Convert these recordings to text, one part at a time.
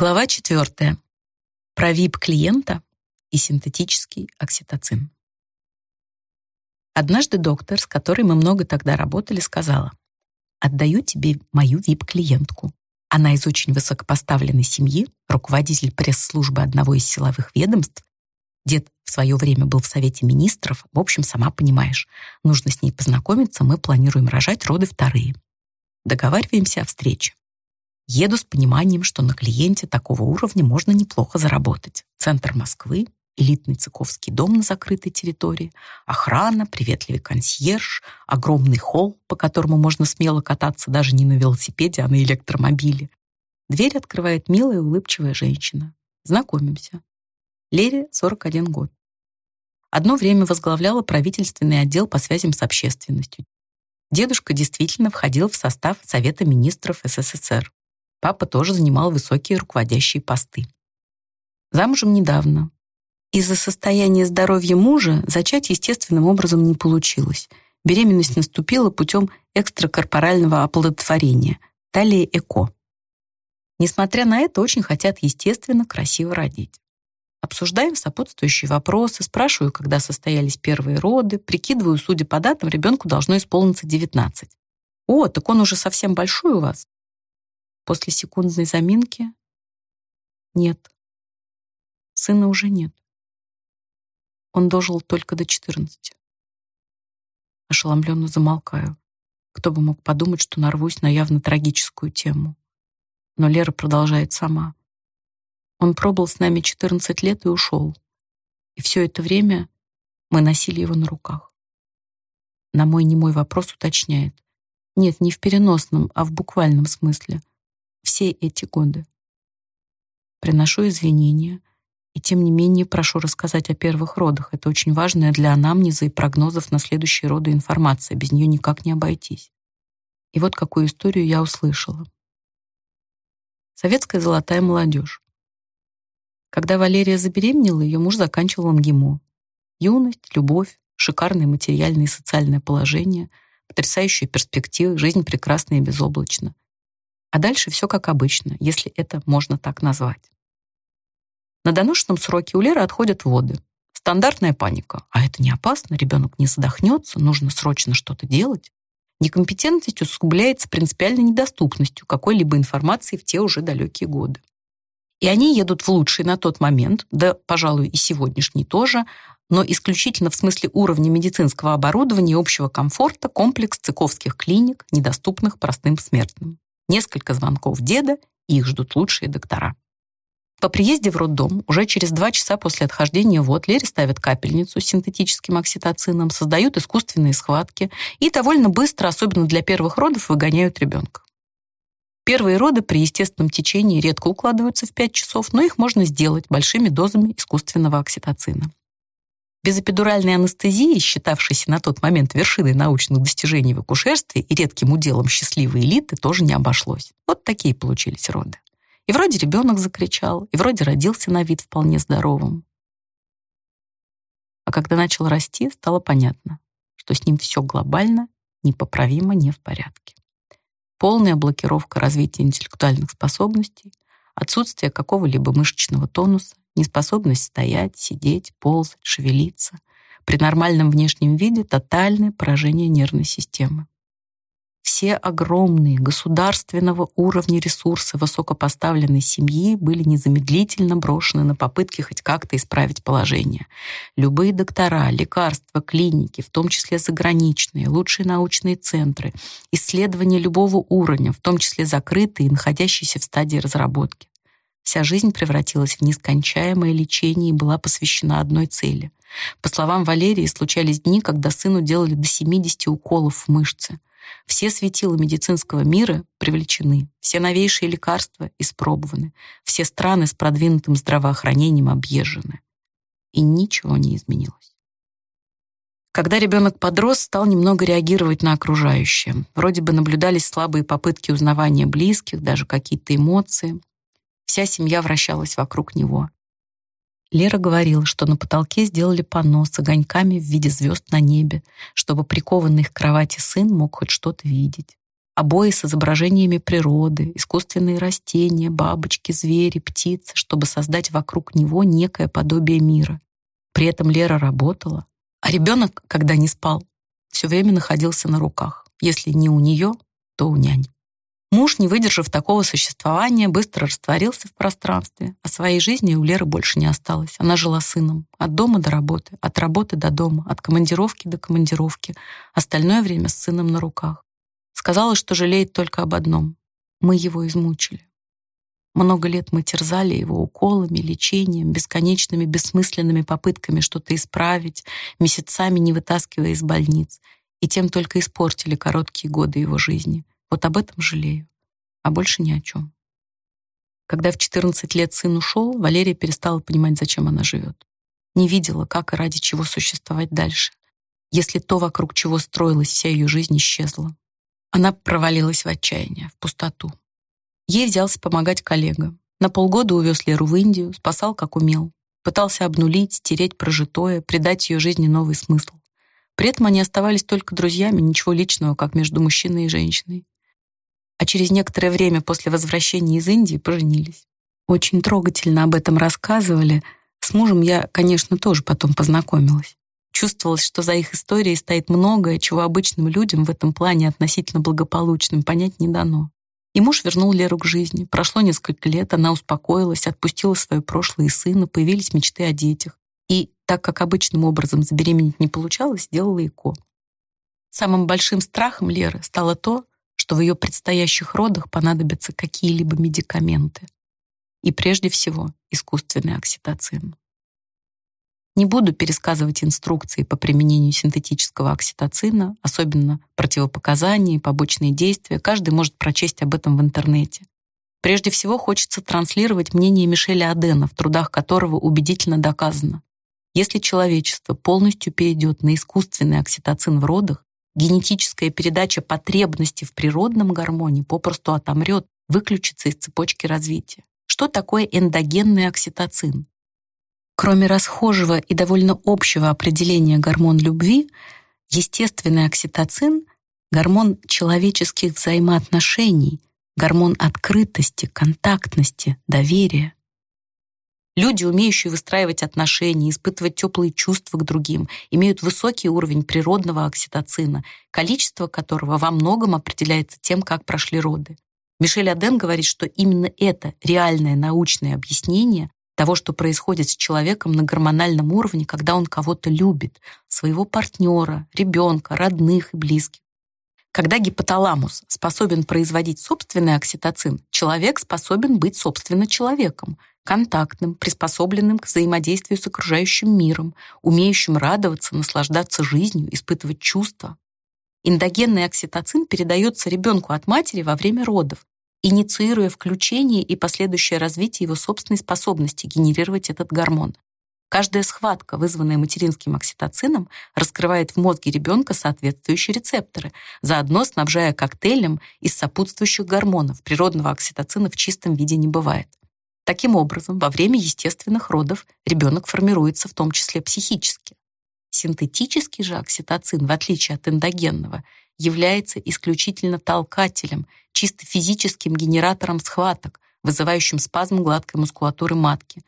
Глава четвертая. Про ВИП-клиента и синтетический окситоцин. Однажды доктор, с которой мы много тогда работали, сказала, «Отдаю тебе мою ВИП-клиентку. Она из очень высокопоставленной семьи, руководитель пресс-службы одного из силовых ведомств. Дед в свое время был в Совете министров. В общем, сама понимаешь, нужно с ней познакомиться, мы планируем рожать роды вторые. Договариваемся о встрече. Еду с пониманием, что на клиенте такого уровня можно неплохо заработать. Центр Москвы, элитный цыковский дом на закрытой территории, охрана, приветливый консьерж, огромный холл, по которому можно смело кататься даже не на велосипеде, а на электромобиле. Дверь открывает милая улыбчивая женщина. Знакомимся. Лере 41 год. Одно время возглавляла правительственный отдел по связям с общественностью. Дедушка действительно входил в состав Совета министров СССР. Папа тоже занимал высокие руководящие посты. Замужем недавно. Из-за состояния здоровья мужа зачать естественным образом не получилось. Беременность наступила путем экстракорпорального оплодотворения, далее ЭКО. Несмотря на это, очень хотят естественно красиво родить. Обсуждаем сопутствующие вопросы, спрашиваю, когда состоялись первые роды, прикидываю, судя по датам, ребенку должно исполниться 19. О, так он уже совсем большой у вас? После секундной заминки нет. Сына уже нет. Он дожил только до 14. Ошеломленно замолкаю. Кто бы мог подумать, что нарвусь на явно трагическую тему. Но Лера продолжает сама. Он пробыл с нами 14 лет и ушел. И все это время мы носили его на руках. На мой немой вопрос уточняет. Нет, не в переносном, а в буквальном смысле все эти годы. Приношу извинения, и тем не менее прошу рассказать о первых родах. Это очень важная для анамнеза и прогнозов на следующие роды информация. Без нее никак не обойтись. И вот какую историю я услышала. Советская золотая молодежь. Когда Валерия забеременела, ее муж заканчивал МГИМО. Юность, любовь, шикарное материальное и социальное положение, потрясающие перспективы, жизнь прекрасна и безоблачна. А дальше все как обычно, если это можно так назвать. На доношенном сроке у Леры отходят воды. Стандартная паника. А это не опасно, ребенок не задохнется, нужно срочно что-то делать. Некомпетентность усугубляется принципиальной недоступностью какой-либо информации в те уже далекие годы. И они едут в лучший на тот момент, да, пожалуй, и сегодняшний тоже, но исключительно в смысле уровня медицинского оборудования и общего комфорта комплекс цыковских клиник, недоступных простым смертным. Несколько звонков деда, и их ждут лучшие доктора. По приезде в роддом, уже через два часа после отхождения вод, Лере ставят капельницу с синтетическим окситоцином, создают искусственные схватки и довольно быстро, особенно для первых родов, выгоняют ребенка. Первые роды при естественном течении редко укладываются в 5 часов, но их можно сделать большими дозами искусственного окситоцина. Без эпидуральной анестезии, считавшейся на тот момент вершиной научных достижений в акушерстве и редким уделом счастливой элиты, тоже не обошлось. Вот такие получились роды. И вроде ребенок закричал, и вроде родился на вид вполне здоровым. А когда начал расти, стало понятно, что с ним все глобально, непоправимо не в порядке. Полная блокировка развития интеллектуальных способностей, отсутствие какого-либо мышечного тонуса, неспособность стоять, сидеть, ползать, шевелиться. При нормальном внешнем виде тотальное поражение нервной системы. Все огромные государственного уровня ресурсы высокопоставленной семьи были незамедлительно брошены на попытки хоть как-то исправить положение. Любые доктора, лекарства, клиники, в том числе заграничные, лучшие научные центры, исследования любого уровня, в том числе закрытые и находящиеся в стадии разработки. Вся жизнь превратилась в нескончаемое лечение и была посвящена одной цели. По словам Валерии, случались дни, когда сыну делали до 70 уколов в мышцы. Все светила медицинского мира привлечены, все новейшие лекарства испробованы, все страны с продвинутым здравоохранением объезжены. И ничего не изменилось. Когда ребенок подрос, стал немного реагировать на окружающее. Вроде бы наблюдались слабые попытки узнавания близких, даже какие-то эмоции. Вся семья вращалась вокруг него. Лера говорила, что на потолке сделали панно с огоньками в виде звезд на небе, чтобы прикованный к кровати сын мог хоть что-то видеть. обои с изображениями природы, искусственные растения, бабочки, звери, птицы, чтобы создать вокруг него некое подобие мира. При этом Лера работала, а ребенок, когда не спал, все время находился на руках. Если не у нее, то у няни. Муж, не выдержав такого существования, быстро растворился в пространстве, а своей жизни у Леры больше не осталось. Она жила сыном. От дома до работы, от работы до дома, от командировки до командировки. Остальное время с сыном на руках. Сказала, что жалеет только об одном. Мы его измучили. Много лет мы терзали его уколами, лечением, бесконечными бессмысленными попытками что-то исправить, месяцами не вытаскивая из больниц, и тем только испортили короткие годы его жизни. Вот об этом жалею, а больше ни о чем. Когда в 14 лет сын ушел, Валерия перестала понимать, зачем она живет. Не видела, как и ради чего существовать дальше, если то, вокруг чего строилась вся ее жизнь, исчезло. Она провалилась в отчаяние, в пустоту. Ей взялся помогать коллега. На полгода увез Леру в Индию, спасал как умел. Пытался обнулить, стереть прожитое, придать ее жизни новый смысл. При этом они оставались только друзьями, ничего личного, как между мужчиной и женщиной а через некоторое время после возвращения из Индии поженились. Очень трогательно об этом рассказывали. С мужем я, конечно, тоже потом познакомилась. Чувствовалось, что за их историей стоит многое, чего обычным людям в этом плане относительно благополучным понять не дано. И муж вернул Леру к жизни. Прошло несколько лет, она успокоилась, отпустила свое прошлое и сына, появились мечты о детях. И, так как обычным образом забеременеть не получалось, сделала ЭКО. Самым большим страхом Леры стало то, что в ее предстоящих родах понадобятся какие-либо медикаменты. И прежде всего искусственный окситоцин. Не буду пересказывать инструкции по применению синтетического окситоцина, особенно противопоказания и побочные действия. Каждый может прочесть об этом в интернете. Прежде всего хочется транслировать мнение Мишеля Адена, в трудах которого убедительно доказано. Если человечество полностью перейдет на искусственный окситоцин в родах, генетическая передача потребности в природном гормоне попросту отомрет, выключится из цепочки развития. Что такое эндогенный окситоцин? Кроме расхожего и довольно общего определения гормон любви, естественный окситоцин — гормон человеческих взаимоотношений, гормон открытости, контактности, доверия. Люди, умеющие выстраивать отношения, испытывать теплые чувства к другим, имеют высокий уровень природного окситоцина, количество которого во многом определяется тем, как прошли роды. Мишель Аден говорит, что именно это реальное научное объяснение того, что происходит с человеком на гормональном уровне, когда он кого-то любит, своего партнера, ребенка, родных и близких. Когда гипоталамус способен производить собственный окситоцин, человек способен быть собственно человеком, контактным, приспособленным к взаимодействию с окружающим миром, умеющим радоваться, наслаждаться жизнью, испытывать чувства. Эндогенный окситоцин передается ребенку от матери во время родов, инициируя включение и последующее развитие его собственной способности генерировать этот гормон. Каждая схватка, вызванная материнским окситоцином, раскрывает в мозге ребенка соответствующие рецепторы, заодно снабжая коктейлем из сопутствующих гормонов. Природного окситоцина в чистом виде не бывает. Таким образом, во время естественных родов ребенок формируется в том числе психически. Синтетический же окситоцин, в отличие от эндогенного, является исключительно толкателем, чисто физическим генератором схваток, вызывающим спазм гладкой мускулатуры матки.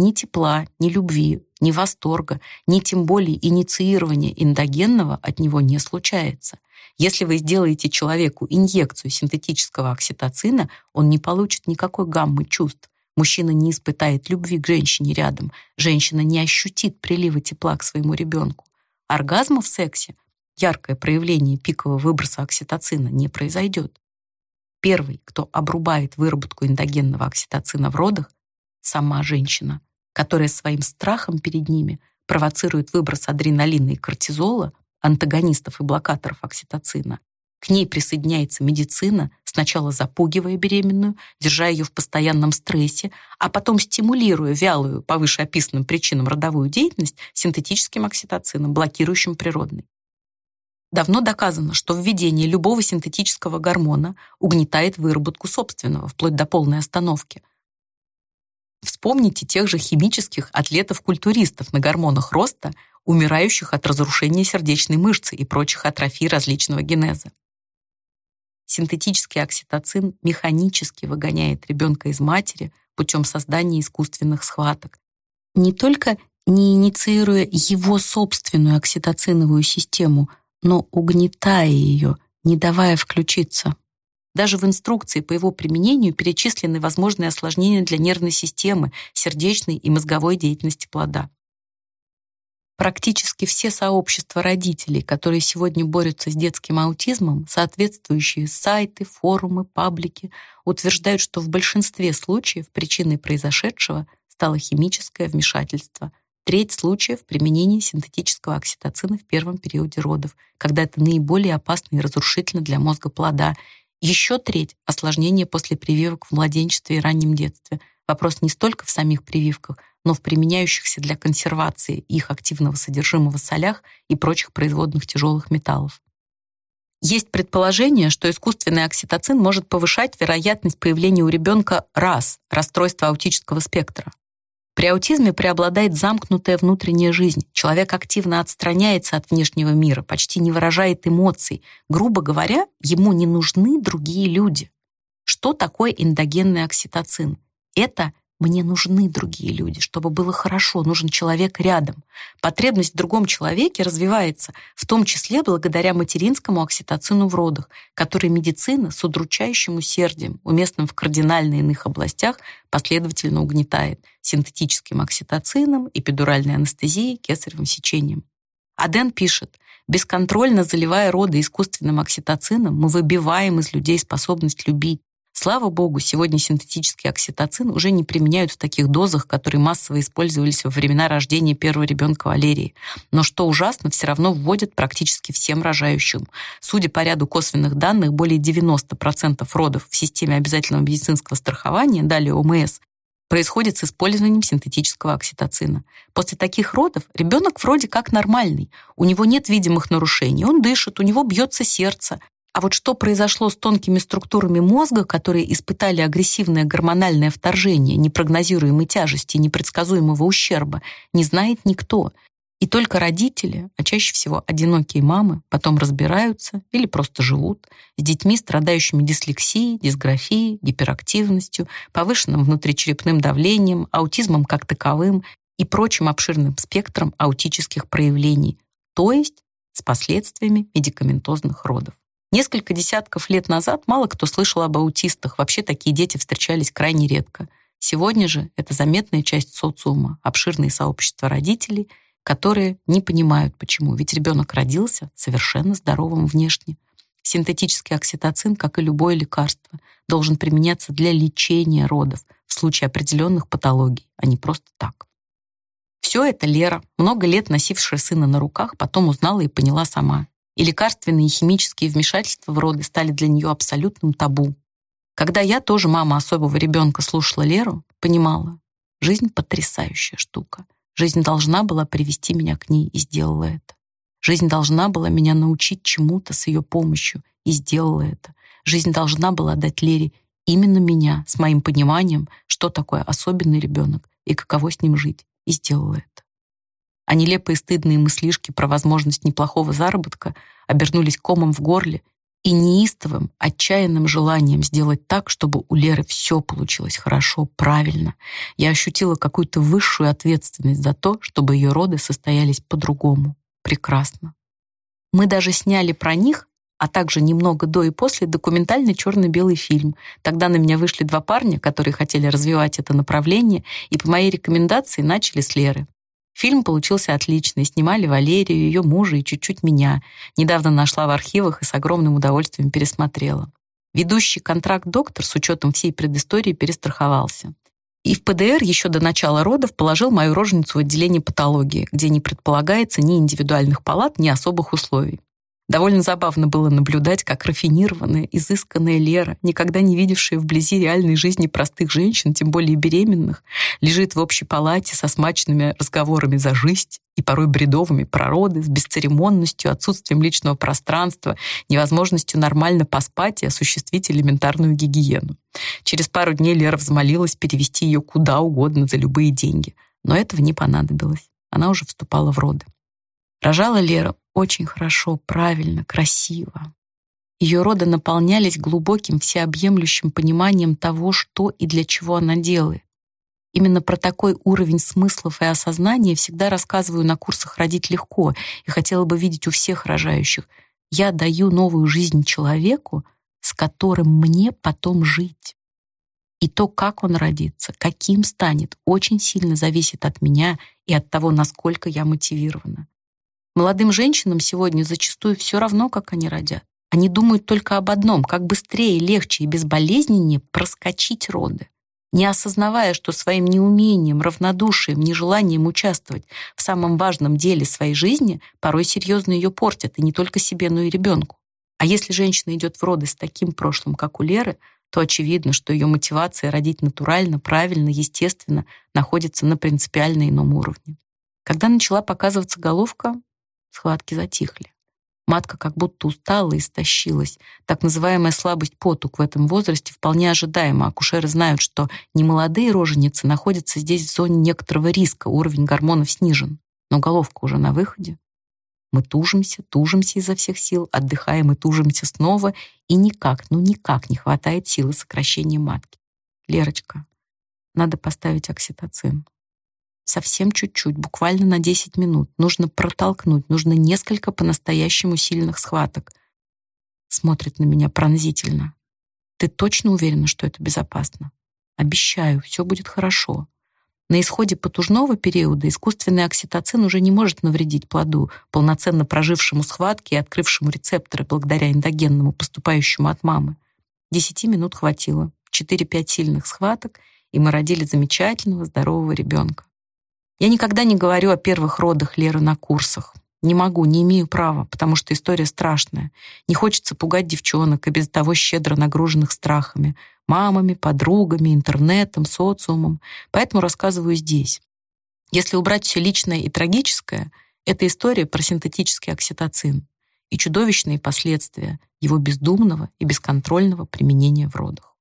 Ни тепла, ни любви, ни восторга, ни тем более инициирования эндогенного от него не случается. Если вы сделаете человеку инъекцию синтетического окситоцина, он не получит никакой гаммы чувств. Мужчина не испытает любви к женщине рядом, женщина не ощутит прилива тепла к своему ребенку. Оргазма в сексе, яркое проявление пикового выброса окситоцина, не произойдет. Первый, кто обрубает выработку эндогенного окситоцина в родах, сама женщина, которая своим страхом перед ними провоцирует выброс адреналина и кортизола, антагонистов и блокаторов окситоцина. К ней присоединяется медицина, сначала запугивая беременную, держа ее в постоянном стрессе, а потом стимулируя вялую по вышеописанным причинам родовую деятельность синтетическим окситоцином, блокирующим природный. Давно доказано, что введение любого синтетического гормона угнетает выработку собственного, вплоть до полной остановки. Вспомните тех же химических атлетов-культуристов на гормонах роста, умирающих от разрушения сердечной мышцы и прочих атрофий различного генеза. синтетический окситоцин механически выгоняет ребенка из матери путем создания искусственных схваток. Не только не инициируя его собственную окситоциновую систему, но угнетая ее, не давая включиться. Даже в инструкции по его применению перечислены возможные осложнения для нервной системы, сердечной и мозговой деятельности плода. Практически все сообщества родителей, которые сегодня борются с детским аутизмом, соответствующие сайты, форумы, паблики, утверждают, что в большинстве случаев причиной произошедшего стало химическое вмешательство. Треть случаев применения синтетического окситоцина в первом периоде родов, когда это наиболее опасно и разрушительно для мозга плода. Еще треть — осложнения после прививок в младенчестве и раннем детстве. Вопрос не столько в самих прививках, но в применяющихся для консервации их активного содержимого солях и прочих производных тяжелых металлов. Есть предположение, что искусственный окситоцин может повышать вероятность появления у ребенка РАС, расстройства аутического спектра. При аутизме преобладает замкнутая внутренняя жизнь. Человек активно отстраняется от внешнего мира, почти не выражает эмоций. Грубо говоря, ему не нужны другие люди. Что такое эндогенный окситоцин? Это мне нужны другие люди, чтобы было хорошо, нужен человек рядом. Потребность в другом человеке развивается, в том числе благодаря материнскому окситоцину в родах, который медицина с удручающим усердием, уместным в кардинально иных областях, последовательно угнетает синтетическим окситоцином, эпидуральной анестезией, кесаревым сечением. Аден пишет, бесконтрольно заливая роды искусственным окситоцином, мы выбиваем из людей способность любить, Слава богу, сегодня синтетический окситоцин уже не применяют в таких дозах, которые массово использовались во времена рождения первого ребенка Валерии. Но что ужасно, все равно вводят практически всем рожающим. Судя по ряду косвенных данных, более 90% родов в системе обязательного медицинского страхования, далее ОМС, происходит с использованием синтетического окситоцина. После таких родов ребенок вроде как нормальный, у него нет видимых нарушений, он дышит, у него бьется сердце, а вот что произошло с тонкими структурами мозга, которые испытали агрессивное гормональное вторжение, непрогнозируемой тяжести непредсказуемого ущерба, не знает никто. И только родители, а чаще всего одинокие мамы, потом разбираются или просто живут с детьми, страдающими дислексией, дисграфией, гиперактивностью, повышенным внутричерепным давлением, аутизмом как таковым и прочим обширным спектром аутических проявлений, то есть с последствиями медикаментозных родов. Несколько десятков лет назад мало кто слышал об аутистах, вообще такие дети встречались крайне редко. Сегодня же это заметная часть социума, обширные сообщества родителей, которые не понимают, почему, ведь ребенок родился совершенно здоровым внешне. Синтетический окситоцин, как и любое лекарство, должен применяться для лечения родов в случае определенных патологий, а не просто так. Все это Лера, много лет носившая сына на руках, потом узнала и поняла сама и лекарственные и химические вмешательства в роды стали для нее абсолютным табу. Когда я, тоже мама особого ребенка, слушала Леру, понимала, жизнь потрясающая штука. Жизнь должна была привести меня к ней и сделала это. Жизнь должна была меня научить чему-то с ее помощью и сделала это. Жизнь должна была дать Лере именно меня с моим пониманием, что такое особенный ребенок и каково с ним жить, и сделала это а нелепые стыдные мыслишки про возможность неплохого заработка обернулись комом в горле и неистовым, отчаянным желанием сделать так, чтобы у Леры все получилось хорошо, правильно. Я ощутила какую-то высшую ответственность за то, чтобы ее роды состоялись по-другому. Прекрасно. Мы даже сняли про них, а также немного до и после, документальный черно-белый фильм. Тогда на меня вышли два парня, которые хотели развивать это направление, и по моей рекомендации начали с Леры. Фильм получился отличный. Снимали Валерию, ее мужа и чуть-чуть меня. Недавно нашла в архивах и с огромным удовольствием пересмотрела. Ведущий контракт-доктор с учетом всей предыстории перестраховался. И в ПДР еще до начала родов положил мою роженицу в отделение патологии, где не предполагается ни индивидуальных палат, ни особых условий. Довольно забавно было наблюдать, как рафинированная, изысканная Лера, никогда не видевшая вблизи реальной жизни простых женщин, тем более беременных, лежит в общей палате со смачными разговорами за жизнь и порой бредовыми пророды, с бесцеремонностью, отсутствием личного пространства, невозможностью нормально поспать и осуществить элементарную гигиену. Через пару дней Лера взмолилась перевести ее куда угодно за любые деньги. Но этого не понадобилось. Она уже вступала в роды. Рожала Лера очень хорошо, правильно, красиво. Ее роды наполнялись глубоким, всеобъемлющим пониманием того, что и для чего она делает. Именно про такой уровень смыслов и осознания всегда рассказываю на курсах «Родить легко» и хотела бы видеть у всех рожающих. Я даю новую жизнь человеку, с которым мне потом жить. И то, как он родится, каким станет, очень сильно зависит от меня и от того, насколько я мотивирована. Молодым женщинам сегодня зачастую все равно, как они родят. Они думают только об одном, как быстрее, легче и безболезненнее проскочить роды, не осознавая, что своим неумением, равнодушием, нежеланием участвовать в самом важном деле своей жизни порой серьезно ее портят, и не только себе, но и ребенку. А если женщина идет в роды с таким прошлым, как у Леры, то очевидно, что ее мотивация родить натурально, правильно, естественно находится на принципиально ином уровне. Когда начала показываться головка, схватки затихли. Матка как будто устала и истощилась. Так называемая слабость потуг в этом возрасте вполне ожидаема. Акушеры знают, что немолодые роженицы находятся здесь в зоне некоторого риска, уровень гормонов снижен. Но головка уже на выходе. Мы тужимся, тужимся изо всех сил, отдыхаем и тужимся снова, и никак, ну никак не хватает силы сокращения матки. Лерочка, надо поставить окситоцин. Совсем чуть-чуть, буквально на 10 минут. Нужно протолкнуть, нужно несколько по-настоящему сильных схваток. Смотрит на меня пронзительно. Ты точно уверена, что это безопасно? Обещаю, все будет хорошо. На исходе потужного периода искусственный окситоцин уже не может навредить плоду, полноценно прожившему схватки и открывшему рецепторы благодаря эндогенному, поступающему от мамы. Десяти минут хватило. Четыре-пять сильных схваток, и мы родили замечательного, здорового ребенка. Я никогда не говорю о первых родах Леры на курсах. Не могу, не имею права, потому что история страшная. Не хочется пугать девчонок и без того щедро нагруженных страхами мамами, подругами, интернетом, социумом, поэтому рассказываю здесь. Если убрать все личное и трагическое, это история про синтетический окситоцин и чудовищные последствия его бездумного и бесконтрольного применения в родах.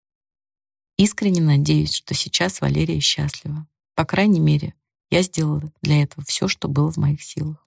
Искренне надеюсь, что сейчас Валерия счастлива. По крайней мере, я сделала для этого все, что было в моих силах.